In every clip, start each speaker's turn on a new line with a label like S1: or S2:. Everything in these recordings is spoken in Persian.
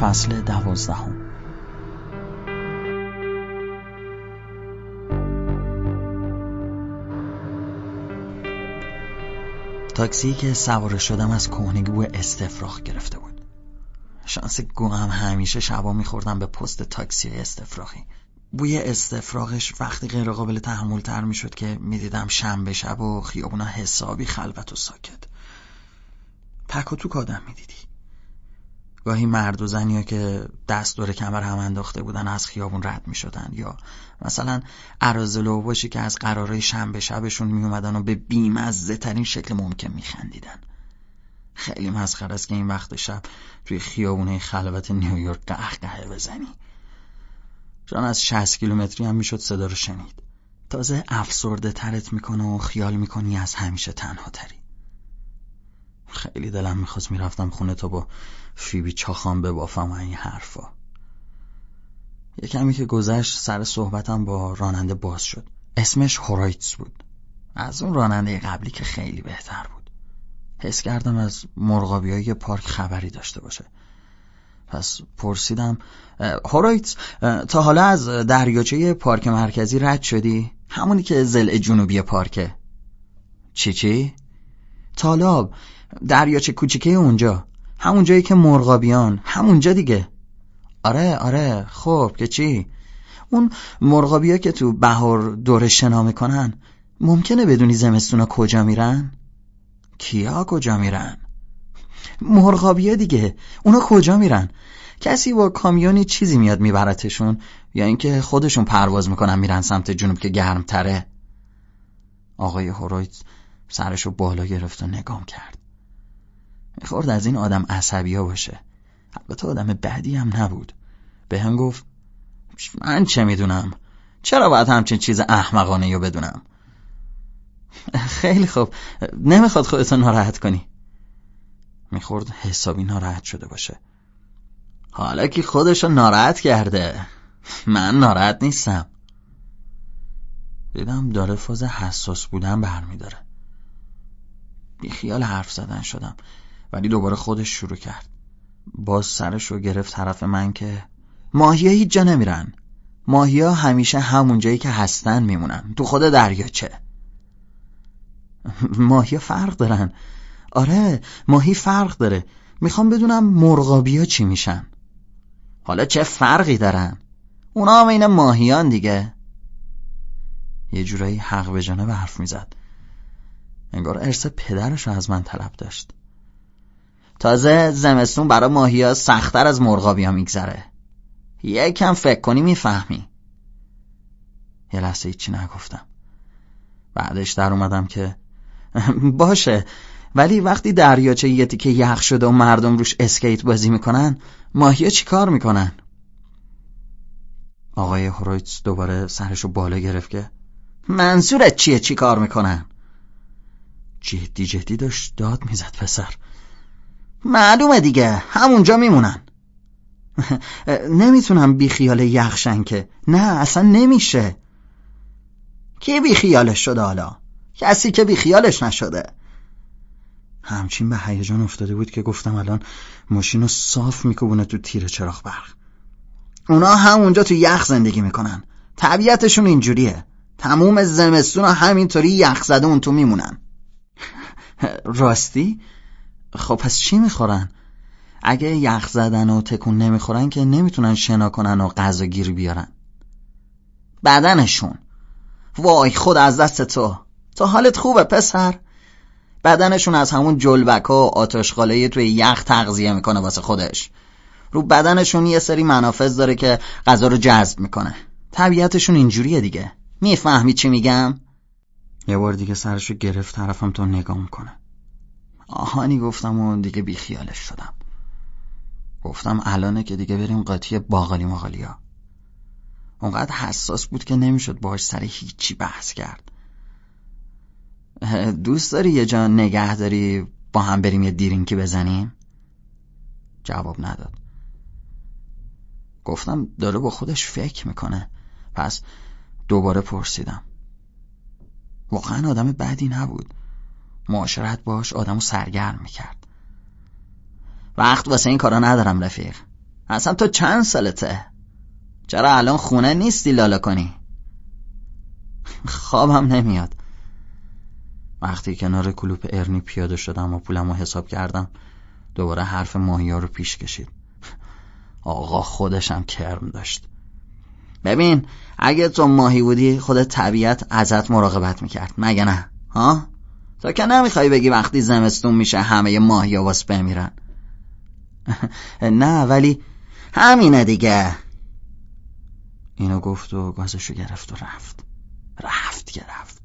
S1: فصل دوازدهم. تاکسی که سوار شدم از کهنگی بوی استفراغ گرفته بود. شانس گو هم همیشه شبا میخوردم به پست تاکسی استفراغی. بوی استفراغش وقتی غیر قابل تحمل تر می‌شد که می‌دیدم شنبه شب و خیابونا حسابی خلوت و ساکت. تک و توک آدم می‌دیدی. گاهی مرد و زنیا که دست دور کمر هم انداخته بودن از خیابون رد می‌شدن. یا مثلا عرازل و باشی که از قرارای شنبه شبشون میومدن و به بیمزه ترین شکل ممکن میخندیدن. خیلی مسخره است که این وقت شب توی خیابونه خلوت نیویورک قهقهه بزنی. چون از 60 کیلومتری هم می‌شد صدا رو شنید. تازه افسرده ترت می‌کنه و خیال می‌کنی از همیشه تنها تری. خیلی دلم می‌خواست می‌رفتم خونه تا با فیبی چاخان ببافم و این حرفا. یه کمی که گذشت سر صحبتم با راننده باز شد. اسمش هورایتس بود. از اون راننده قبلی که خیلی بهتر بود. حس کردم از مرغابی های پارک خبری داشته باشه. پس پرسیدم هورایتس تا حالا از دریاچه پارک مرکزی رد شدی؟ همونی که زل جنوبی پارکه. چی چی؟ تالاب دریاچه کوچیکه اونجا. همون جایی که مرغابیان. همونجا دیگه. آره آره. خب که چی؟ اون مرغابیا که تو بهار دور شنا می‌کنن ممکنه بدونی زمستونا کجا میرن؟ کیا کجا میرن؟ مرغابیا دیگه. اونا کجا میرن؟ کسی با کامیونی چیزی میاد میبرتشون؟ یا اینکه خودشون پرواز می‌کنن میرن سمت جنوب که گرم تره آقای هورویت سرشو بالا گرفت و نگام کرد. می‌خورد از این آدم عصبی ها باشه. البته آدم بدی هم نبود. به هم گفت من چه می‌دونم؟ چرا باید همچین چیز احمقانه یا بدونم؟ خیلی خوب. نمی‌خواد خودتو ناراحت کنی. می‌خورد حسابی ناراحت شده باشه. حالا که خودشو ناراحت کرده؟ من ناراحت نیستم. دیدم داره فاز حساس بودن برمیداره. بی خیال حرف زدن شدم. ولی دوباره خودش شروع کرد. باز سرش رو گرفت طرف من که ماهیا هیچ جا نمیرن. ماهیا همیشه همون جایی که هستن میمونن. تو خود دریاچه ماهیا فرق دارن. آره ماهی فرق داره. می‌خوام بدونم مرغابیا چی میشن. حالا چه فرقی دارن؟ اونا هم این ماهیان دیگه. یه جورایی حق به جانب حرف می‌زد. انگار ارث پدرش رو از من طلب داشت. تازه زمستون برای ماهیا سختتر از مرغابیا میگذره. یکم فکر کنی می‌فهمی. یه لحظه هیچی نگفتم. بعدش در اومدم که باشه ولی وقتی دریاچه یه که یخ شده و مردم روش اسکیت بازی می‌کنن ماهیا چی کار می‌کنن؟ آقای هرویتس دوباره سرشو بالا گرفت که منظورت چیه؟ چی کار می‌کنن؟ جدی جدی داشت داد می‌زد پسر. معلومه دیگه. همونجا میمونن. نمی‌تونم بیخیال یخشن که. نه اصلا نمیشه. کی بیخیالش شده حالا؟ کسی که بیخیالش نشده. همچین به هیجان افتاده بود که گفتم الان ماشین رو صاف میکوبونه تو تیر چراغ برق. اونا همونجا تو یخ زندگی می‌کنن. طبیعتشون اینجوریه. تموم زمستون همینطوری یخ زده اون تو میمونن. راستی؟ خب پس چی می‌خورن؟ اگه یخ زدن و تکون نمی‌خورن که نمی‌تونن شنا کنن و غذا گیر بیارن. بدنشون. وای خود از دست تو. تو حالت خوبه پسر. بدنشون از همون جلبک و آتشخاله توی یخ تغذیه می‌کنه واسه خودش. رو بدنشون یه سری منافذ داره که غذا رو جذب می‌کنه. طبیعتشون اینجوریه دیگه. می‌فهمی چی میگم؟ یه بار دیگه سرشو گرفت طرفم تو نگاه می‌کنه. آهانی گفتم و دیگه بیخیالش شدم. گفتم الانه که دیگه بریم قاطی باقالی مغالیا اونقدر حساس بود که نمی‌شد باش سر هیچی بحث کرد. دوست داری یه جا نگه داری با هم بریم یه دیرینکی بزنیم؟ جواب نداد. گفتم داره با خودش فکر می‌کنه. پس دوباره پرسیدم. واقعا آدم بدی نبود. معاشرت باش آدمو سرگرم می‌کرد. وقت واسه این کارا ندارم رفیق. اصلا تو چند سالته؟ چرا الان خونه نیستی لالا کنی؟ خوابم نمیاد. وقتی کنار کلوپ ارنی پیاده شدم و پولم رو حساب کردم دوباره حرف ماهیا رو پیش کشید. آقا خودشم کرم داشت. ببین اگه تو ماهی بودی خود طبیعت ازت مراقبت می‌کرد. مگه نه؟ ها؟ تو که نمی‌خوای بگی وقتی زمستون میشه همه ماهی واس بمیرن. نه ولی همینه دیگه. اینو گفت و گازشو گرفت و رفت. رفت گرفت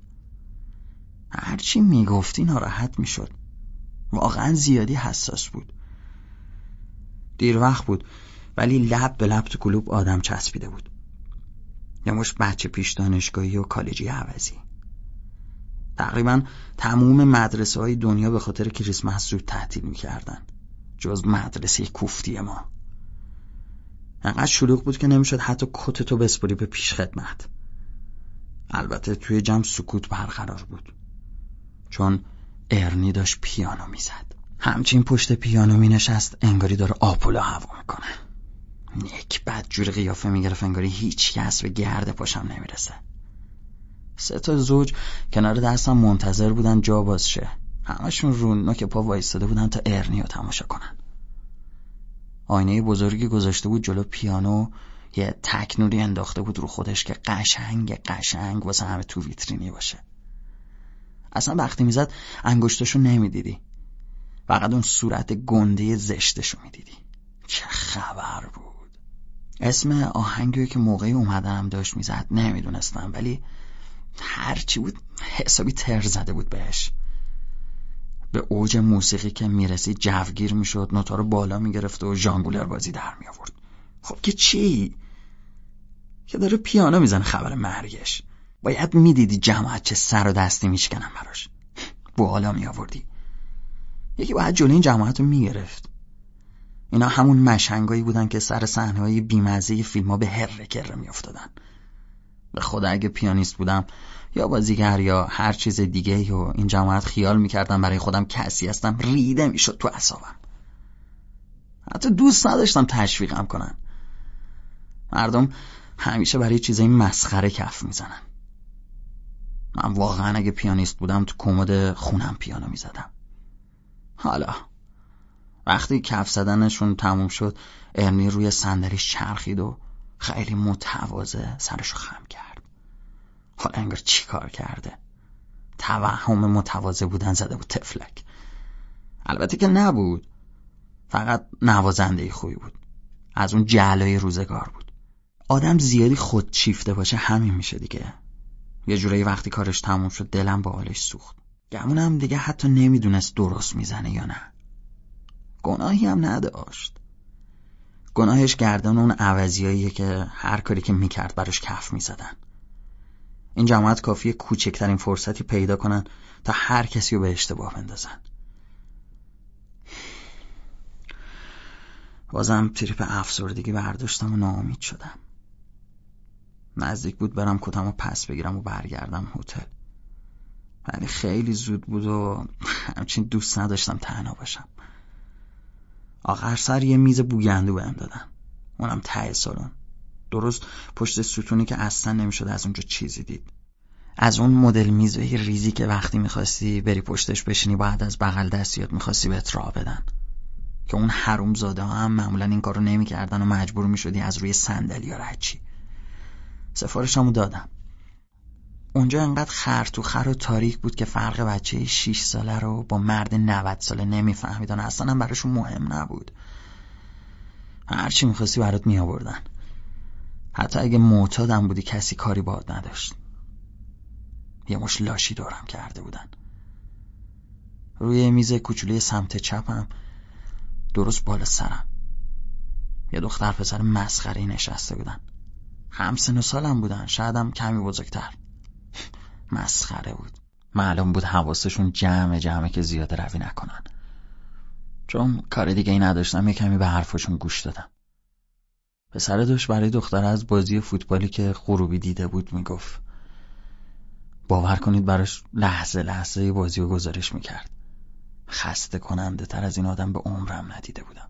S1: هرچی می‌گفتی ناراحت می‌شد. واقعا زیادی حساس بود. دیر وقت بود ولی لب به لب تو کلوب آدم چسبیده بود. یه مش بچه پیش دانشگاهی و کالجی عوضی. تقریبا تموم مدرسه های دنیا به خاطر کریسمس زود تعطیل می‌کردن. جز مدرسه کوفتی ما. انقدر شلوغ بود که نمی‌شد حتی کتتو بسپری به پیش خدمت. البته توی جمع سکوت برقرار بود. چون ارنی داشت پیانو می‌زد. همچین پشت پیانو می نشست انگاری داره آپولو هوا می‌کنه. یک بدجور قیافه می‌گرفت انگاری هیچ کس به گرد پاشم نمی‌رسه. سه تا زوج کنار دستم منتظر بودن جا باز شه همشون رو نوک پا وایستاده بودن تا ارنی رو تماشا کنن. آینه بزرگی گذاشته بود جلو پیانو یه تکنوری انداخته بود رو خودش که قشنگ قشنگ واسه همه تو ویترینی باشه. اصلا وقتی می‌زد انگشتاشو نمی‌دیدی. فقط اون صورت گنده زشتشو می‌دیدی. چه خبر بود. اسم آهنگی که موقعی اومدنم داشت می‌زد نمی‌دونستم ولی هرچی بود حسابی تر زده بود بهش. به اوج موسیقی که می‌رسید جوگیر می‌شد نوتا رو بالا می‌گرفت و ژانگولر بازی در می آورد خب که چی؟ که داره پیانو می‌زنه خبر مرگش. باید می‌دیدی جماعت چه سر و دستی میشکنن براش. بالا می آوردی یکی باید جلوی این جماعت رو می‌گرفت. اینا همون مشنگایی بودن که سر صحنه های بیمزه فیلم ها به هر کره میافتادن. به خدا اگه پیانیست بودم یا بازیگر یا هر چیز دیگه و این جماعت خیال می‌کردم برای خودم کسی هستم ریده می‌شد تو اصابم حتی دوست نداشتم تشویقم کنن. مردم همیشه برای چیزای مسخره کف می‌زنن. من واقعا اگه پیانیست بودم تو کمد خونم پیانو می‌زدم. حالا وقتی کف زدنشون تموم شد ارنی روی صندلیش چرخید و خیلی متواضع سرشو خم کرد. حالا انگار چی کار کرده؟ توهم متواضع بودن زده بود تفلک. البته که نبود. فقط نوازنده خوبی بود. از اون جلای روزگار بود. آدم زیادی خود چیفته باشه همین میشه دیگه. یه جورایی وقتی کارش تموم شد دلم با حالش سوخت. گمونم دیگه حتی نمی‌دونست درست می‌زنه یا نه. گناهی هم نداشت. گناهش گردن اون عوضیاییه که هر کاری که می‌کرد براش کف می‌زدن. این جماعت کافیه کوچکترین فرصتی پیدا کنن تا هر کسی رو به اشتباه بندازن. بازم تریپ افسردگی برداشتم و ناامید شدم. نزدیک بود برم کتم و پس بگیرم و برگردم هتل. ولی خیلی زود بود و همچین دوست نداشتم تنها باشم. آخر سر یه میز بوگندو بهم دادن. اونم ته سالن. درست پشت ستونی که اصلا نمی‌شد از اونجا چیزی دید. از اون مدل میزه ریزی که وقتی می‌خواستی بری پشتش بشینی بعد از بغل دستیات می‌خواستی بهت راه بدن. که اون حروم زاده ها هم معمولا این کارو نمی‌کردن و مجبور می‌شدی از روی صندلی رد چی سفارشمو دادم. اونجا انقدر خر تو خر و تاریک بود که فرق بچه 6 ساله رو با مرد 90 ساله نمیفهمیدن. اصلا هم براشون مهم نبود. هرچی می‌خواستی برات می آوردن حتی اگه معتادم بودی کسی کاری باد نداشت. یه مش لاشی دورم کرده بودن. روی میز کوچولوی سمت چپم درست بالا سرم. یه دختر پسر مسخره نشسته بودن. همسن و سالم بودن. شایدم کمی بزرگتر. مسخره بود. معلوم بود حواسشون جمع جمعه که زیاده روی نکنن. چون کار دیگه ای نداشتم یه کمی به حرفشون گوش دادم. پسر داشت برای دختر از بازی فوتبالی که غروبی دیده بود می‌گفت باور کنید براش لحظه لحظه بازی و گزارش می‌کرد. خسته کننده تر از این آدم به عمرم ندیده بودم.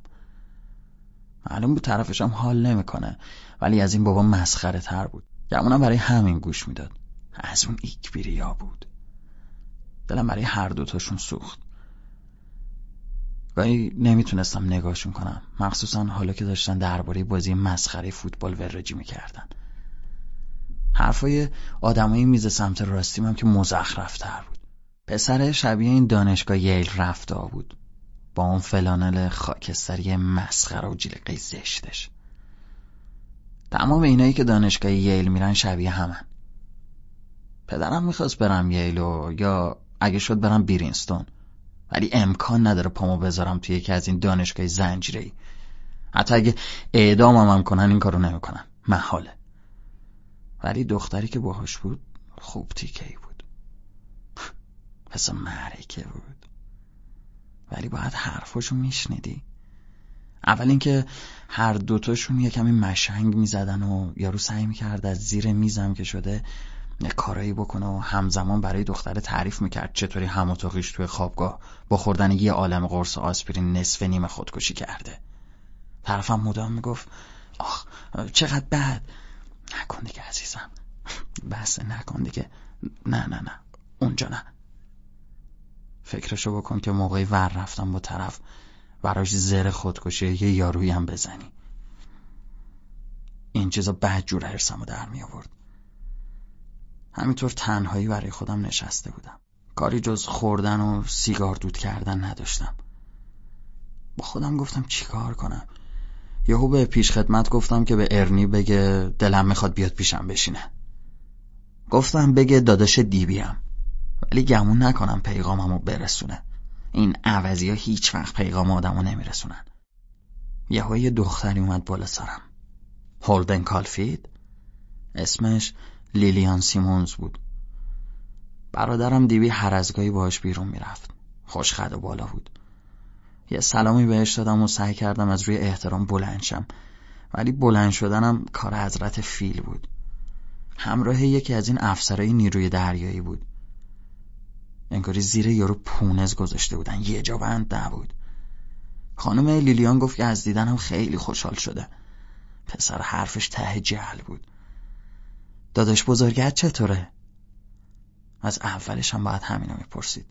S1: معلوم بود طرفش هم حال نمی‌کنه ولی از این بابا مسخره تر بود. گمونم برای همین گوش می‌داد. از اون ایکبیریا بود. دلم برای هر دوتاشون سوخت. گاهی نمی‌تونستم نگاهشون کنم. مخصوصا حالا که داشتن درباره بازی مسخره فوتبال ورجی می‌کردن. حرفای آدمای میز سمت راستیم هم که مزخرفتر بود. پسر شبیه این دانشگاه ییل رفته بود. با اون فلانل خاکستری مسخره و جیلقه زشتش. تمام اینایی که دانشگاه ییل میرن شبیه همن. پدرم می‌خواست برم ییلو یا اگه شد برم بیرینستون. ولی امکان نداره پامو بذارم توی یکی از این دانشگاه زنجیری حتی اگه اعدامم هم کنن این کارو نمی‌کنن. محاله. ولی دختری که باهاش بود خوب تیکه ای بود. پس معرکه بود. ولی باید حرفاشو میشنیدی. اول اینکه هر دوتاشون یه کمی مشنگ می‌زدن و یارو سعی می‌کرد از زیر میزم که شده کارایی بکنه و همزمان برای دختر تعریف می‌کرد چطوری هماتاقیش توی خوابگاه با خوردن یه عالم قرص آسپرین نصف نیم خودکشی کرده. طرفم مدام می‌گفت آخ چقدر بد. نکن دیگه عزیزم. بس نکن دیگه. نه نه نه اونجا نه. فکرشو بکن که موقعی ور رفتم با طرف براش زر خودکشی یه یارویی هم بزنی. این چیزا بعد جور حرسمو در می آورد همینطور تنهایی برای خودم نشسته بودم. کاری جز خوردن و سیگار دود کردن نداشتم. با خودم گفتم چیکار کنم؟ یهو به پیش خدمت گفتم که به ارنی بگه دلم می‌خواد بیاد پیشم بشینه. گفتم بگه داداش دیبیم. ولی گمون نکنم پیغاممو برسونه. این عوضی ها هیچ وقت پیغام آدمو نمیرسونن. یهو یه دختری اومد بالا سرم. هولدن کالفید اسمش لیلیان سیمونز بود. برادرم دیوی هر از گاهی باهاش بیرون می‌رفت. خوشخد و بالا بود. یه سلامی بهش دادم و سعی کردم از روی احترام بلند شم. ولی بلند شدنم کار حضرت فیل بود. همراه یکی از این افسرهای نیروی دریایی بود. انگاری زیر یارو پونز گذاشته بودن. یه جا بند نبود. خانم لیلیان گفت که از دیدنم خیلی خوشحال شده. پسر حرفش ته جهل بود. داداش بزرگت چطوره؟ از اولش هم باید همینو می‌پرسید.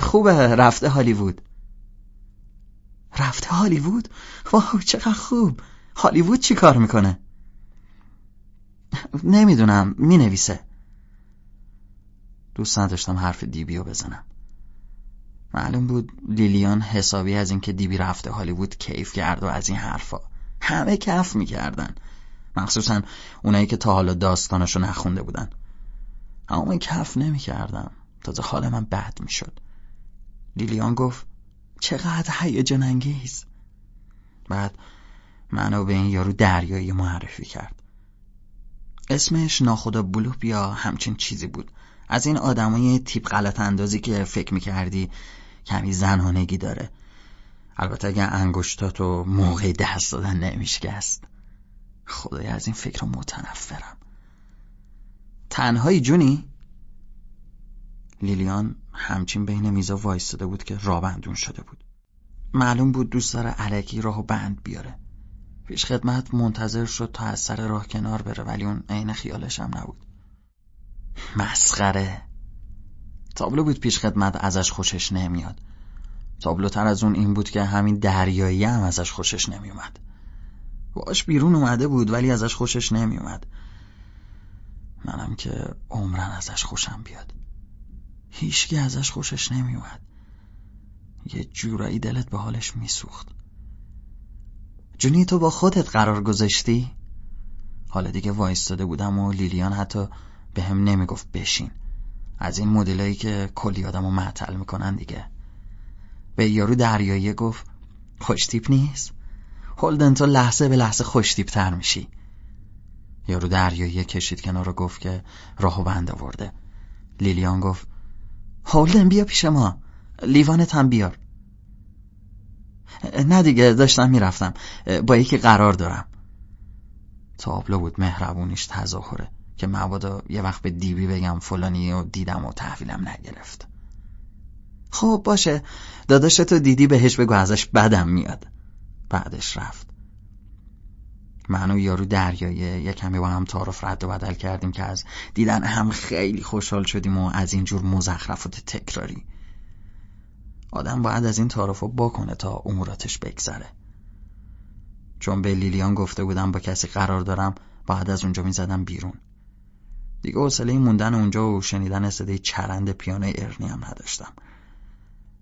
S1: خوبه رفته هالیوود. رفته هالیوود؟ واو چقدر خوب. هالیوود چی کار می‌کنه؟ نمی‌دونم می‌نویسه. دوست نداشتم حرف دیبیو بزنم. معلوم بود لیلیان حسابی از اینکه دیبی رفته هالیوود کیف کرد و از این حرفا. همه کف می‌کردن. مخصوصا اونایی که تا حالا داستانشو نخونده بودن. اما من کف نمی‌کردم. تازه حال من بد می‌شد. لیلیان گفت چقدر هیجان انگیز. بعد منو به این یارو دریایی معرفی کرد. اسمش ناخدا بلوپ یا همچین چیزی بود. از این آدمای تیپ غلط اندازی که فکر می‌کردی کمی زنانگی داره. البته اگه انگشتاتو موقع دست دادن نمیشکست. خدای از این فکر متنفرم. تنهایی جونی؟ لیلیان همچین بین میزا وایستاده بود که رابندون شده بود. معلوم بود دوست داره علکی راهو بند بیاره. پیش خدمت منتظر شد تا از سر راه کنار بره ولی اون عین خیالش هم نبود. مسخره. تابلو بود پیش خدمت ازش خوشش نمیاد. تابلوتر از اون این بود که همین دریایی هم ازش خوشش نمیومد. باش بیرون اومده بود ولی ازش خوشش نمیومد. منم که عمرن ازش خوشم بیاد. هیچکی ازش خوشش نمیومد. یه جورایی دلت به حالش میسوخت. جونی تو با خودت قرار گذاشتی؟ حالا دیگه وایستاده بودم و لیلیان حتی به هم نمی‌گفت بشین. از این مدلایی که کلی آدم رو معطل می‌کنن دیگه. به یارو دریایی گفت خوشتیپ نیست؟ هولدن تو لحظه به لحظه خوشتیپ تر میشی. یارو دریایی کشید کنار رو گفت که راهو بند آورده. لیلیان گفت هولدن بیا پیش ما. لیوانت هم بیار. نه دیگه داشتم می‌رفتم. با یکی قرار دارم. تابلو بود مهربونیش تظاهره که مبادا یه وقت به دیبی بگم فلانی و دیدم و تحویلم نگرفت. خب باشه. داداشتو دیدی بهش بگو ازش بدم میاد. بعدش رفت. من و یارو دریایی یه کمی با هم تعارف رد و بدل کردیم که از دیدن هم خیلی خوشحال شدیم و از اینجور مزخرفات تکراری. آدم باید از این تعارف بکنه تا اموراتش بگذره. چون به لیلیان گفته بودم با کسی قرار دارم باید از اونجا می‌زدم بیرون. دیگه حوصله موندن اونجا و شنیدن صدای چرند پیانه ارنی هم نداشتم.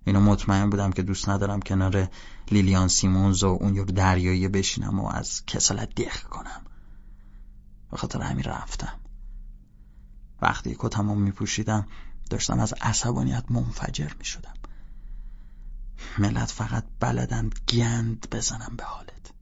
S1: اینو مطمئن بودم که دوست ندارم کنار لیلیان سیمونز و اون یور دریایی بشینم و از کسالت دخ کنم. به خاطر همین رفتم. وقتی کتمو میپوشیدم داشتم از عصبانیت منفجر می‌شدم. ملت فقط بلدند گند بزنم به حالت.